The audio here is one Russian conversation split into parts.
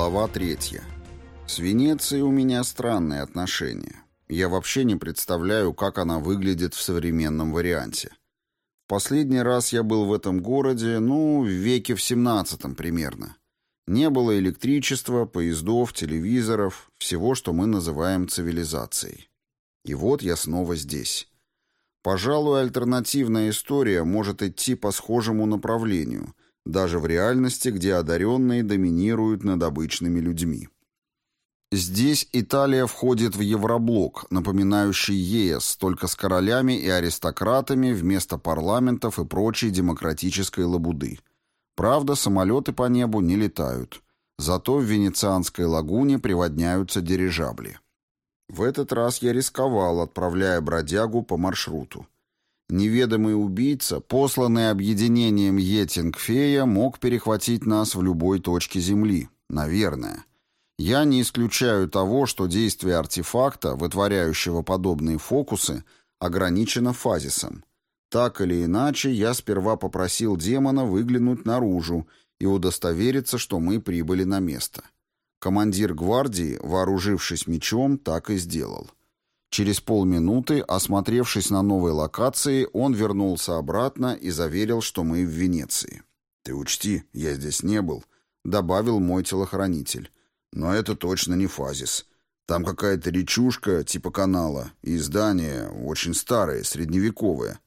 Глава третья. С Венецией у меня странные отношения. Я вообще не представляю, как она выглядит в современном варианте. В последний раз я был в этом городе, ну, в веке в семнадцатом примерно. Не было электричества, поездов, телевизоров, всего, что мы называем цивилизацией. И вот я снова здесь. Пожалуй, альтернативная история может идти по схожему направлению, даже в реальности, где одаренные доминируют над обычными людьми. Здесь Италия входит в Евроблок, напоминающий ЕС, только с королями и аристократами вместо парламентов и прочей демократической лабуды. Правда, самолеты по небу не летают. Зато в Венецианской лагуне приводняются дирижабли. В этот раз я рисковал, отправляя бродягу по маршруту. Неведомый убийца, посланный объединением Етингфея, мог перехватить нас в любой точке Земли. Наверное. Я не исключаю того, что действие артефакта, вытворяющего подобные фокусы, ограничено фазисом. Так или иначе, я сперва попросил демона выглянуть наружу и удостовериться, что мы прибыли на место. Командир гвардии, вооружившись мечом, так и сделал. Через полминуты, осмотревшись на новой локации, он вернулся обратно и заверил, что мы в Венеции. «Ты учти, я здесь не был», — добавил мой телохранитель. «Но это точно не Фазис. Там какая-то речушка типа канала, и здание очень старое, средневековое.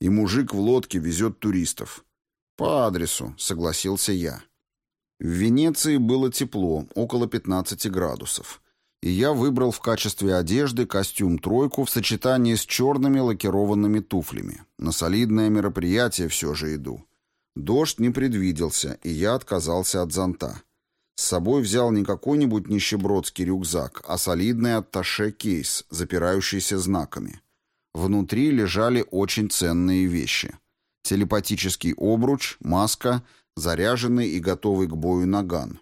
И мужик в лодке везет туристов». «По адресу», — согласился я. В Венеции было тепло, около 15 градусов и я выбрал в качестве одежды костюм-тройку в сочетании с черными лакированными туфлями. На солидное мероприятие все же иду. Дождь не предвиделся, и я отказался от зонта. С собой взял не какой-нибудь нищебродский рюкзак, а солидный атташе-кейс, запирающийся знаками. Внутри лежали очень ценные вещи. Телепатический обруч, маска, заряженный и готовый к бою наган —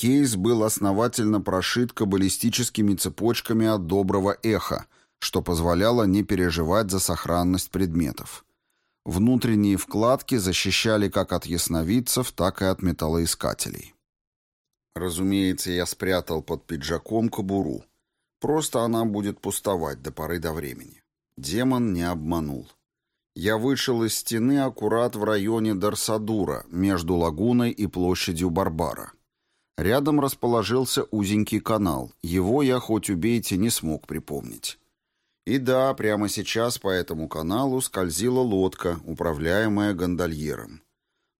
Кейс был основательно прошит каббалистическими цепочками от доброго эха, что позволяло не переживать за сохранность предметов. Внутренние вкладки защищали как от ясновидцев, так и от металлоискателей. Разумеется, я спрятал под пиджаком кобуру. Просто она будет пустовать до поры до времени. Демон не обманул. Я вышел из стены аккурат в районе Дарсадура, между лагуной и площадью Барбара. Рядом расположился узенький канал. Его я, хоть убейте, не смог припомнить. И да, прямо сейчас по этому каналу скользила лодка, управляемая гондольером.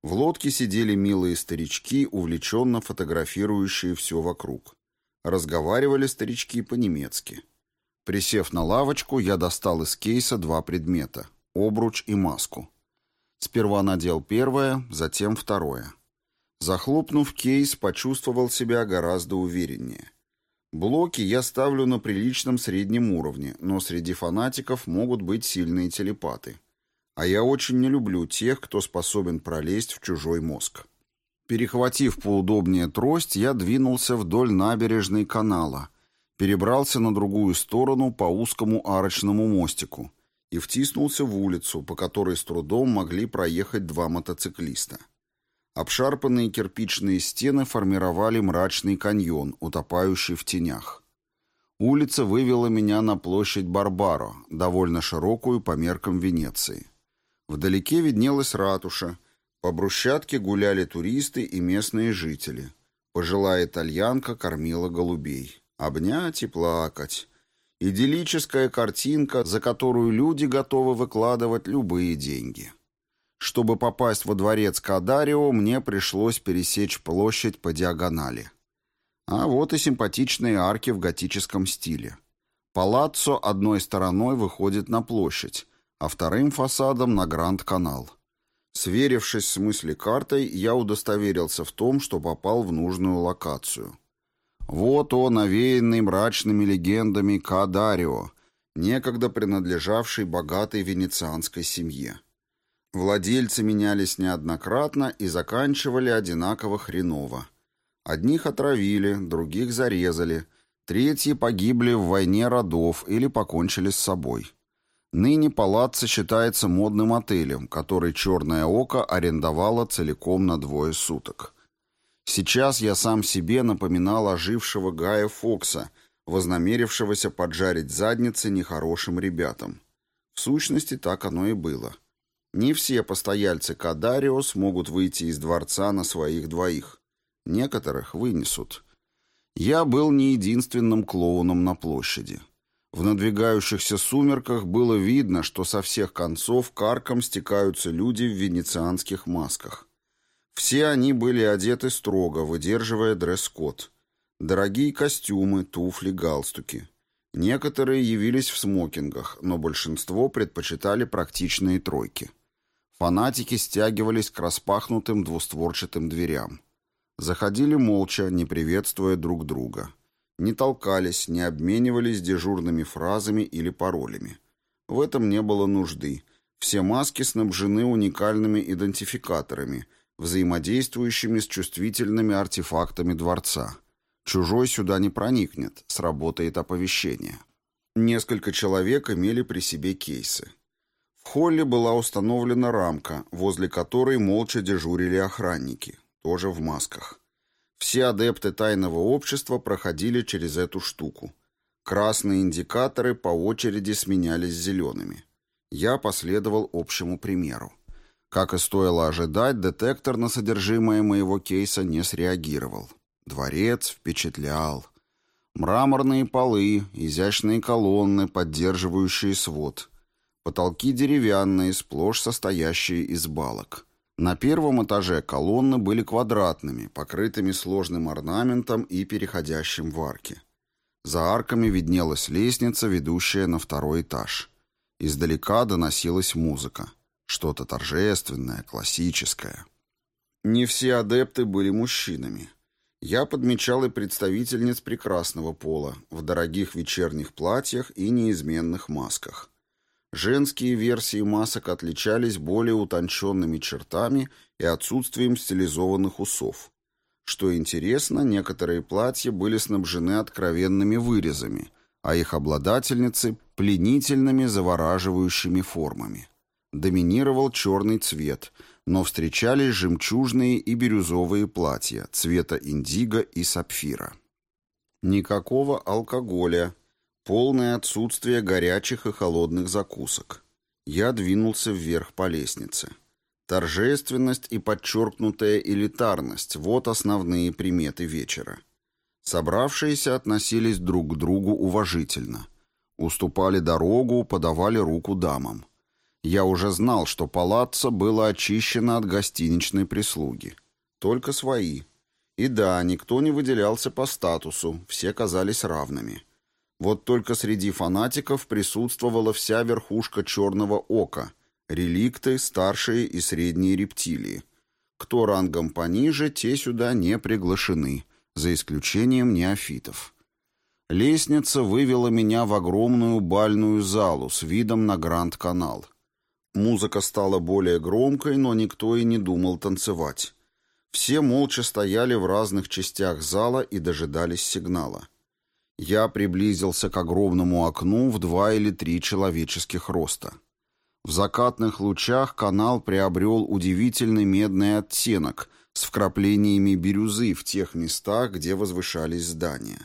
В лодке сидели милые старички, увлеченно фотографирующие все вокруг. Разговаривали старички по-немецки. Присев на лавочку, я достал из кейса два предмета — обруч и маску. Сперва надел первое, затем второе. Захлопнув кейс, почувствовал себя гораздо увереннее. Блоки я ставлю на приличном среднем уровне, но среди фанатиков могут быть сильные телепаты. А я очень не люблю тех, кто способен пролезть в чужой мозг. Перехватив поудобнее трость, я двинулся вдоль набережной канала, перебрался на другую сторону по узкому арочному мостику и втиснулся в улицу, по которой с трудом могли проехать два мотоциклиста. Обшарпанные кирпичные стены формировали мрачный каньон, утопающий в тенях. Улица вывела меня на площадь Барбаро, довольно широкую по меркам Венеции. Вдалеке виднелась ратуша. По брусчатке гуляли туристы и местные жители. Пожилая итальянка кормила голубей. Обнять и плакать. Идиллическая картинка, за которую люди готовы выкладывать любые деньги. Чтобы попасть во дворец Кадарио, мне пришлось пересечь площадь по диагонали. А вот и симпатичные арки в готическом стиле. Палаццо одной стороной выходит на площадь, а вторым фасадом на Гранд-канал. Сверившись с мысли-картой, я удостоверился в том, что попал в нужную локацию. Вот он, овеянный мрачными легендами Кадарио, некогда принадлежавший богатой венецианской семье. Владельцы менялись неоднократно и заканчивали одинаково хреново. Одних отравили, других зарезали, третьи погибли в войне родов или покончили с собой. Ныне палаццо считается модным отелем, который «Черное око» арендовало целиком на двое суток. Сейчас я сам себе напоминал ожившего Гая Фокса, вознамерившегося поджарить задницы нехорошим ребятам. В сущности, так оно и было. Не все постояльцы Кадарио смогут выйти из дворца на своих двоих. Некоторых вынесут. Я был не единственным клоуном на площади. В надвигающихся сумерках было видно, что со всех концов карком стекаются люди в венецианских масках. Все они были одеты строго, выдерживая дресс-код. Дорогие костюмы, туфли, галстуки. Некоторые явились в смокингах, но большинство предпочитали практичные тройки. Фанатики стягивались к распахнутым двустворчатым дверям. Заходили молча, не приветствуя друг друга. Не толкались, не обменивались дежурными фразами или паролями. В этом не было нужды. Все маски снабжены уникальными идентификаторами, взаимодействующими с чувствительными артефактами дворца. Чужой сюда не проникнет, сработает оповещение. Несколько человек имели при себе кейсы. Холле была установлена рамка, возле которой молча дежурили охранники, тоже в масках. Все адепты тайного общества проходили через эту штуку. Красные индикаторы по очереди сменялись зелеными. Я последовал общему примеру. Как и стоило ожидать, детектор на содержимое моего кейса не среагировал. Дворец впечатлял. Мраморные полы, изящные колонны, поддерживающие свод. Потолки деревянные, сплошь состоящие из балок. На первом этаже колонны были квадратными, покрытыми сложным орнаментом и переходящим в арки. За арками виднелась лестница, ведущая на второй этаж. Издалека доносилась музыка. Что-то торжественное, классическое. Не все адепты были мужчинами. Я подмечал и представительниц прекрасного пола в дорогих вечерних платьях и неизменных масках. Женские версии масок отличались более утонченными чертами и отсутствием стилизованных усов. Что интересно, некоторые платья были снабжены откровенными вырезами, а их обладательницы – пленительными завораживающими формами. Доминировал черный цвет, но встречались жемчужные и бирюзовые платья цвета индиго и сапфира. Никакого алкоголя, Полное отсутствие горячих и холодных закусок. Я двинулся вверх по лестнице. Торжественность и подчеркнутая элитарность – вот основные приметы вечера. Собравшиеся относились друг к другу уважительно. Уступали дорогу, подавали руку дамам. Я уже знал, что палаццо было очищено от гостиничной прислуги. Только свои. И да, никто не выделялся по статусу, все казались равными. Вот только среди фанатиков присутствовала вся верхушка черного ока, реликты, старшие и средние рептилии. Кто рангом пониже, те сюда не приглашены, за исключением неофитов. Лестница вывела меня в огромную бальную залу с видом на Гранд-канал. Музыка стала более громкой, но никто и не думал танцевать. Все молча стояли в разных частях зала и дожидались сигнала. Я приблизился к огромному окну в два или три человеческих роста. В закатных лучах канал приобрел удивительный медный оттенок с вкраплениями бирюзы в тех местах, где возвышались здания.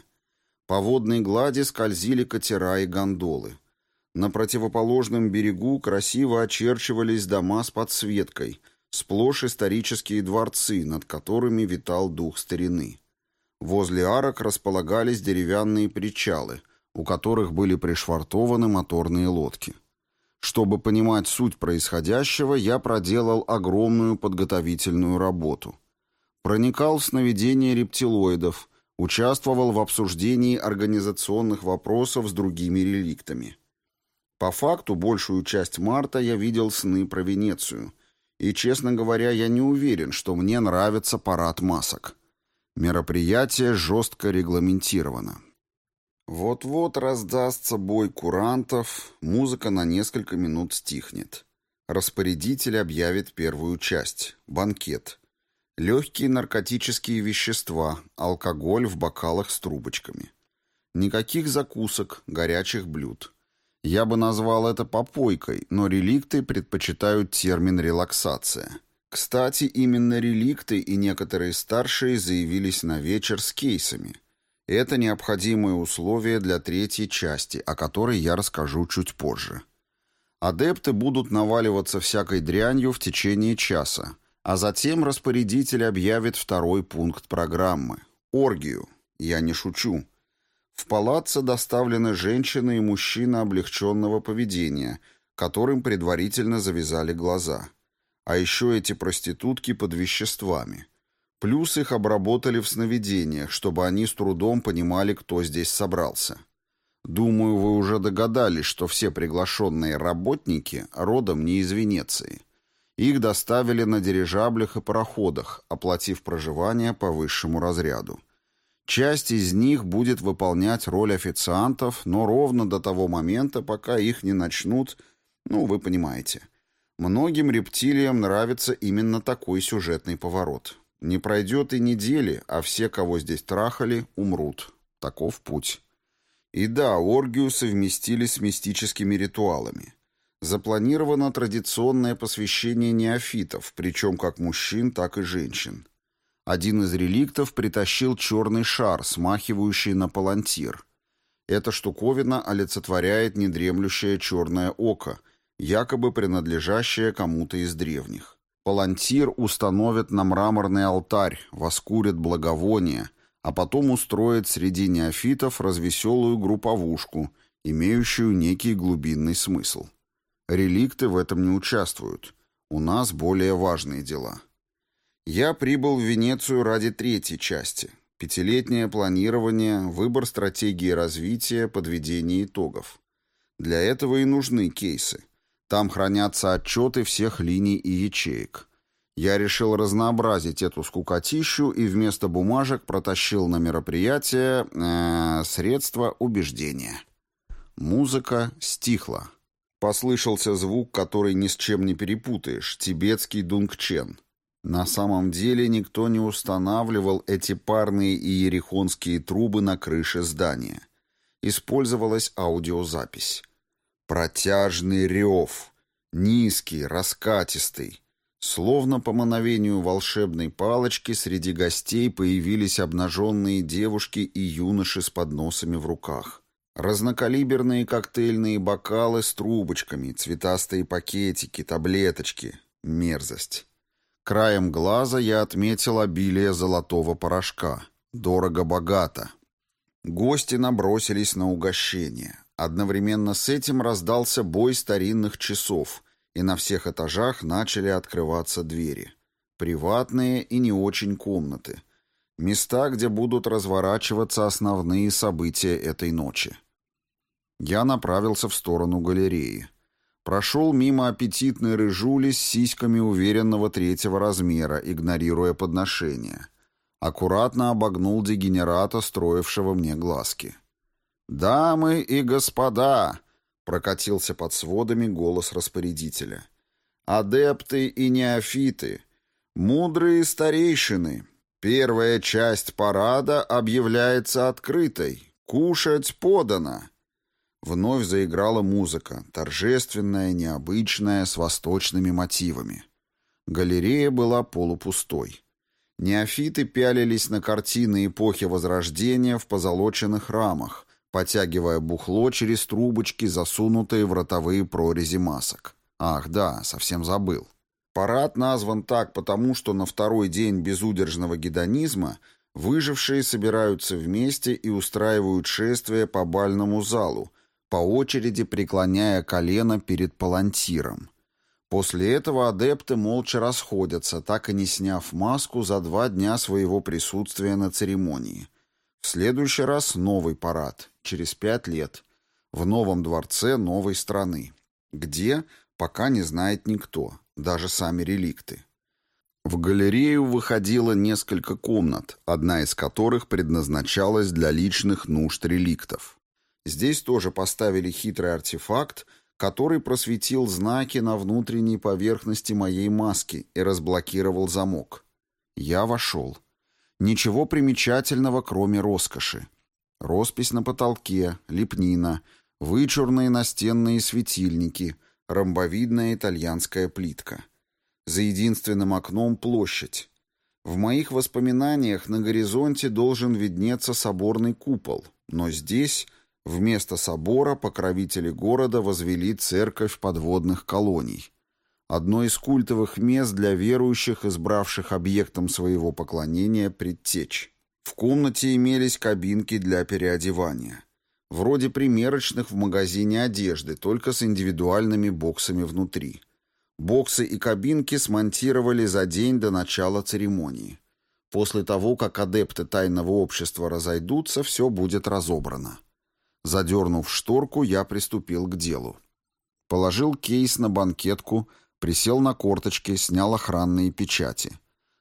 По водной глади скользили катера и гондолы. На противоположном берегу красиво очерчивались дома с подсветкой, сплошь исторические дворцы, над которыми витал дух старины. Возле арок располагались деревянные причалы, у которых были пришвартованы моторные лодки. Чтобы понимать суть происходящего, я проделал огромную подготовительную работу. Проникал в сновидения рептилоидов, участвовал в обсуждении организационных вопросов с другими реликтами. По факту, большую часть марта я видел сны про Венецию. И, честно говоря, я не уверен, что мне нравится парад масок. Мероприятие жестко регламентировано. Вот-вот раздастся бой курантов, музыка на несколько минут стихнет. Распорядитель объявит первую часть – банкет. Легкие наркотические вещества, алкоголь в бокалах с трубочками. Никаких закусок, горячих блюд. Я бы назвал это попойкой, но реликты предпочитают термин «релаксация». Кстати, именно реликты и некоторые старшие заявились на вечер с кейсами. Это необходимое условие для третьей части, о которой я расскажу чуть позже. Адепты будут наваливаться всякой дрянью в течение часа, а затем распорядитель объявит второй пункт программы – оргию. Я не шучу. В палаццо доставлены женщины и мужчина облегченного поведения, которым предварительно завязали глаза. А еще эти проститутки под веществами. Плюс их обработали в сновидениях, чтобы они с трудом понимали, кто здесь собрался. Думаю, вы уже догадались, что все приглашенные работники родом не из Венеции. Их доставили на дирижаблях и пароходах, оплатив проживание по высшему разряду. Часть из них будет выполнять роль официантов, но ровно до того момента, пока их не начнут, ну, вы понимаете. Многим рептилиям нравится именно такой сюжетный поворот. Не пройдет и недели, а все, кого здесь трахали, умрут. Таков путь. И да, оргию совместили с мистическими ритуалами. Запланировано традиционное посвящение неофитов, причем как мужчин, так и женщин. Один из реликтов притащил черный шар, смахивающий на палантир. Эта штуковина олицетворяет недремлющее черное око, якобы принадлежащее кому-то из древних. Палантир установят на мраморный алтарь, воскурят благовоние, а потом устроят среди неофитов развеселую групповушку, имеющую некий глубинный смысл. Реликты в этом не участвуют. У нас более важные дела. Я прибыл в Венецию ради третьей части. Пятилетнее планирование, выбор стратегии развития, подведение итогов. Для этого и нужны кейсы. Там хранятся отчеты всех линий и ячеек. Я решил разнообразить эту скукотищу и вместо бумажек протащил на мероприятие э, средства убеждения. Музыка стихла. Послышался звук, который ни с чем не перепутаешь, тибетский дунгчен. На самом деле никто не устанавливал эти парные иерихонские трубы на крыше здания. Использовалась аудиозапись. Протяжный рев, низкий, раскатистый. Словно по мановению волшебной палочки среди гостей появились обнаженные девушки и юноши с подносами в руках. Разнокалиберные коктейльные бокалы с трубочками, цветастые пакетики, таблеточки. Мерзость. Краем глаза я отметил обилие золотого порошка. Дорого-богато. Гости набросились на угощение. Одновременно с этим раздался бой старинных часов, и на всех этажах начали открываться двери. Приватные и не очень комнаты. Места, где будут разворачиваться основные события этой ночи. Я направился в сторону галереи. Прошел мимо аппетитной рыжули с сиськами уверенного третьего размера, игнорируя подношение. Аккуратно обогнул дегенерата, строившего мне глазки. «Дамы и господа!» — прокатился под сводами голос распорядителя. «Адепты и неофиты! Мудрые старейшины! Первая часть парада объявляется открытой. Кушать подано!» Вновь заиграла музыка, торжественная, необычная, с восточными мотивами. Галерея была полупустой. Неофиты пялились на картины эпохи Возрождения в позолоченных рамах, потягивая бухло через трубочки, засунутые в ротовые прорези масок. Ах, да, совсем забыл. Парад назван так потому, что на второй день безудержного гедонизма выжившие собираются вместе и устраивают шествие по бальному залу, по очереди преклоняя колено перед палантиром. После этого адепты молча расходятся, так и не сняв маску за два дня своего присутствия на церемонии. В следующий раз новый парад, через пять лет, в новом дворце новой страны. Где, пока не знает никто, даже сами реликты. В галерею выходило несколько комнат, одна из которых предназначалась для личных нужд реликтов. Здесь тоже поставили хитрый артефакт, который просветил знаки на внутренней поверхности моей маски и разблокировал замок. Я вошел. Ничего примечательного, кроме роскоши. Роспись на потолке, лепнина, вычурные настенные светильники, ромбовидная итальянская плитка. За единственным окном площадь. В моих воспоминаниях на горизонте должен виднеться соборный купол, но здесь, вместо собора, покровители города возвели церковь подводных колоний. Одно из культовых мест для верующих, избравших объектом своего поклонения предтечь. В комнате имелись кабинки для переодевания. Вроде примерочных в магазине одежды, только с индивидуальными боксами внутри. Боксы и кабинки смонтировали за день до начала церемонии. После того, как адепты тайного общества разойдутся, все будет разобрано. Задернув шторку, я приступил к делу. Положил кейс на банкетку, присел на корточки, снял охранные печати.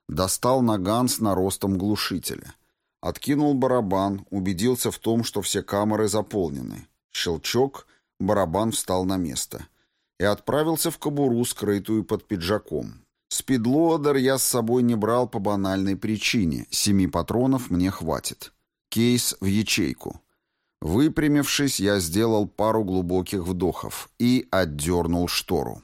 Достал наган с наростом глушителя. Откинул барабан, убедился в том, что все камеры заполнены. Щелчок, барабан встал на место. И отправился в кобуру, скрытую под пиджаком. Спидлоадер я с собой не брал по банальной причине. Семи патронов мне хватит. Кейс в ячейку. Выпрямившись, я сделал пару глубоких вдохов и отдернул штору.